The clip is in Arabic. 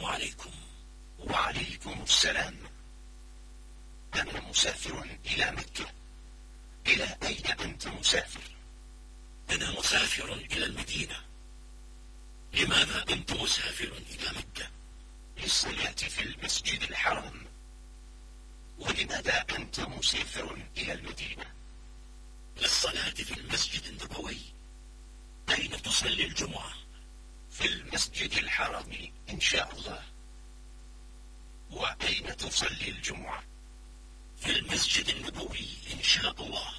السلام عليكم وعليكم السلام أنا مسافر إلى مكة إلى أين أنت مسافر؟ أنا مسافر إلى المدينة لماذا أنت مسافر إلى مكة؟ للصلاة في المسجد الحرام ولماذا أنت مسافر إلى المدينة؟ للصلاة في المسجد النبوي أين تصلي الجمعة؟ في المسجد الحرام إن شاء الله وأين تصلي الجمعة؟ في المسجد النبوي إن شاء الله